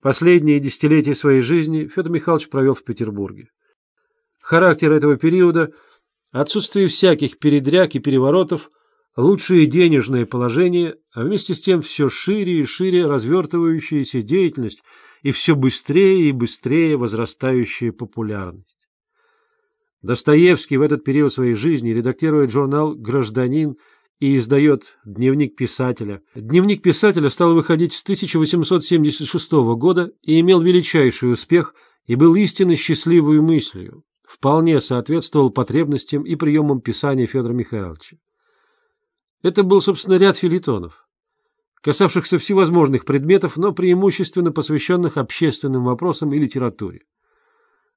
Последние десятилетия своей жизни Федор Михайлович провел в Петербурге. Характер этого периода – отсутствие всяких передряг и переворотов, лучшее денежное положение, а вместе с тем все шире и шире развертывающаяся деятельность и все быстрее и быстрее возрастающая популярность. Достоевский в этот период своей жизни редактирует журнал «Гражданин» и издает «Дневник писателя». «Дневник писателя» стал выходить с 1876 года и имел величайший успех и был истинно счастливой мыслью, вполне соответствовал потребностям и приемам писания Федора Михайловича. Это был, собственно, ряд филитонов, касавшихся всевозможных предметов, но преимущественно посвященных общественным вопросам и литературе.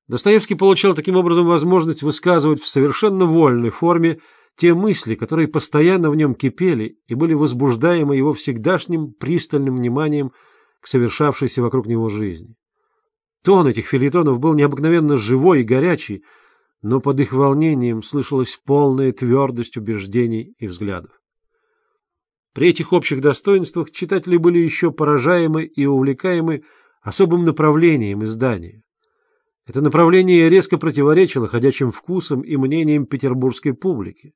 Достоевский получал таким образом возможность высказывать в совершенно вольной форме те мысли, которые постоянно в нем кипели и были возбуждаемы его всегдашним пристальным вниманием к совершавшейся вокруг него жизни. Тон этих филитонов был необыкновенно живой и горячий, но под их волнением слышалась полная твердость убеждений и взглядов. При этих общих достоинствах читатели были еще поражаемы и увлекаемы особым направлением издания. Это направление резко противоречило ходячим вкусам и мнениям петербургской публики.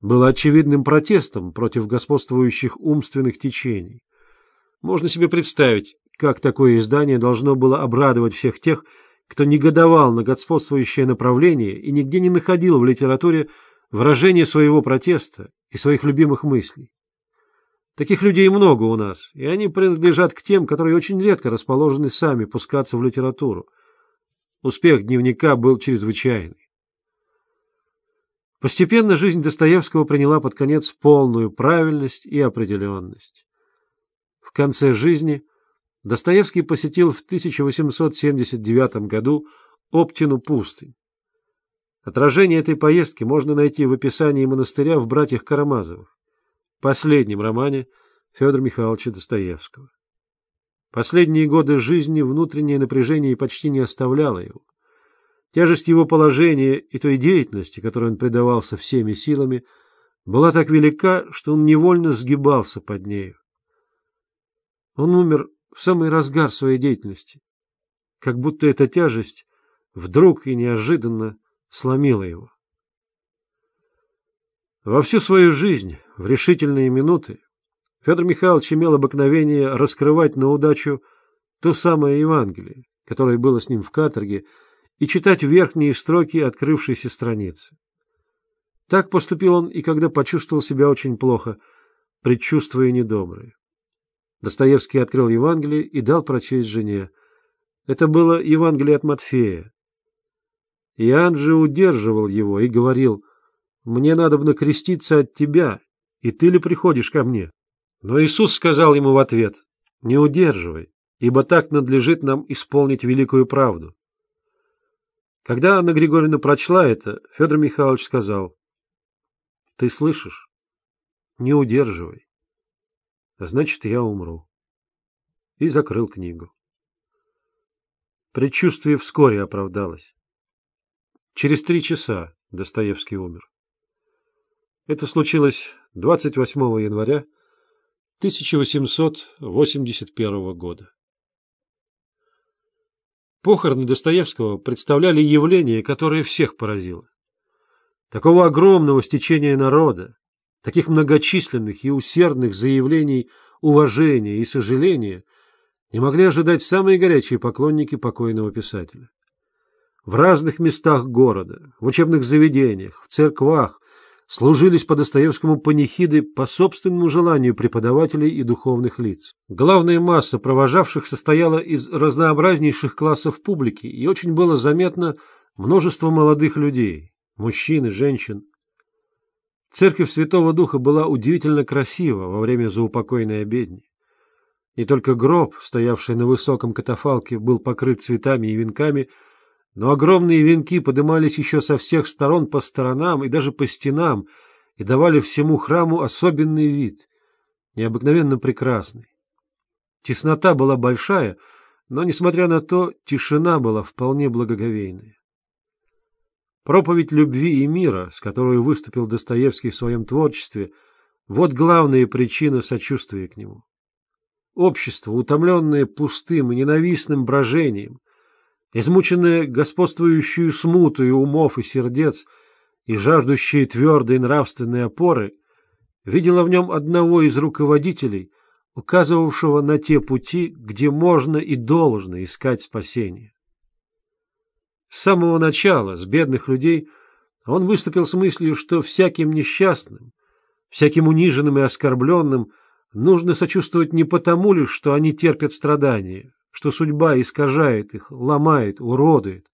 Было очевидным протестом против господствующих умственных течений. Можно себе представить, как такое издание должно было обрадовать всех тех, кто негодовал на господствующее направление и нигде не находил в литературе выражения своего протеста и своих любимых мыслей. Таких людей много у нас, и они принадлежат к тем, которые очень редко расположены сами пускаться в литературу – Успех дневника был чрезвычайный. Постепенно жизнь Достоевского приняла под конец полную правильность и определенность. В конце жизни Достоевский посетил в 1879 году Оптину пустынь. Отражение этой поездки можно найти в описании монастыря в «Братьях Карамазовых», последнем романе Федора Михайловича Достоевского. Последние годы жизни внутреннее напряжение почти не оставляло его. Тяжесть его положения и той деятельности, которой он предавался всеми силами, была так велика, что он невольно сгибался под нею. Он умер в самый разгар своей деятельности, как будто эта тяжесть вдруг и неожиданно сломила его. Во всю свою жизнь, в решительные минуты, Федор Михайлович имел обыкновение раскрывать на удачу то самое Евангелие, которое было с ним в каторге, и читать верхние строки открывшейся страницы. Так поступил он и когда почувствовал себя очень плохо, предчувствуя недоброе. Достоевский открыл Евангелие и дал прочесть жене. Это было Евангелие от Матфея. Иоанн же удерживал его и говорил, «Мне надо бы креститься от тебя, и ты ли приходишь ко мне?» Но Иисус сказал ему в ответ, «Не удерживай, ибо так надлежит нам исполнить великую правду». Когда Анна Григорьевна прочла это, Федор Михайлович сказал, «Ты слышишь? Не удерживай. Значит, я умру». И закрыл книгу. Предчувствие вскоре оправдалось. Через три часа Достоевский умер. Это случилось 28 января 1881 года. Похороны Достоевского представляли явление, которое всех поразило. Такого огромного стечения народа, таких многочисленных и усердных заявлений уважения и сожаления не могли ожидать самые горячие поклонники покойного писателя. В разных местах города, в учебных заведениях, в церквах, служились по Достоевскому панихиды по собственному желанию преподавателей и духовных лиц. Главная масса провожавших состояла из разнообразнейших классов публики, и очень было заметно множество молодых людей, мужчин и женщин. Церковь Святого Духа была удивительно красива во время заупокойной обедни. Не только гроб, стоявший на высоком катафалке, был покрыт цветами и венками – но огромные венки подымались еще со всех сторон по сторонам и даже по стенам и давали всему храму особенный вид, необыкновенно прекрасный. Теснота была большая, но, несмотря на то, тишина была вполне благоговейная. Проповедь любви и мира, с которой выступил Достоевский в своем творчестве, вот главная причина сочувствия к нему. общество, утомленное пустым и ненавистным брожением, измученное господствующую смутою умов и сердец и жаждущее твердой нравственной опоры, видело в нем одного из руководителей, указывавшего на те пути, где можно и должно искать спасение. С самого начала, с бедных людей, он выступил с мыслью, что всяким несчастным, всяким униженным и оскорбленным нужно сочувствовать не потому лишь, что они терпят страдания, что судьба искажает их, ломает, уродует,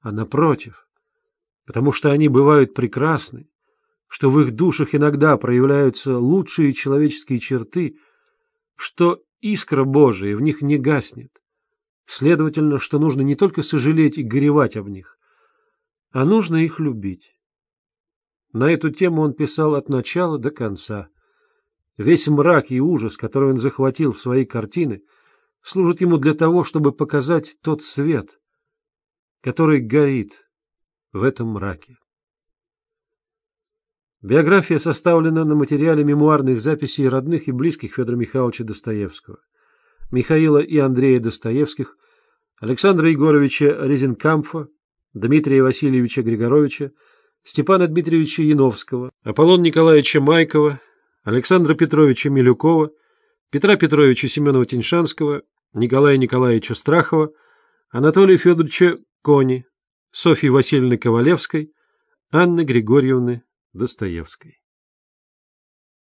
а напротив, потому что они бывают прекрасны, что в их душах иногда проявляются лучшие человеческие черты, что искра Божия в них не гаснет, Следовательно, что нужно не только сожалеть и горевать об них, а нужно их любить. На эту тему он писал от начала до конца. Весь мрак и ужас, который он захватил в свои картины, служит ему для того, чтобы показать тот свет, который горит в этом мраке. Биография составлена на материале мемуарных записей родных и близких Федора Михайловича Достоевского. Михаила и Андрея Достоевских, Александра Егоровича Резенкамфа, Дмитрия Васильевича Григоровича, Степана Дмитриевича Яновского, Аполлона Николаевича Майкова, Александра Петровича Милюкова, Петра Петровича Семенова-Тиньшанского, Николая Николаевича Страхова, Анатолия Федоровича Кони, Софьи Васильевны Ковалевской, Анны Григорьевны Достоевской.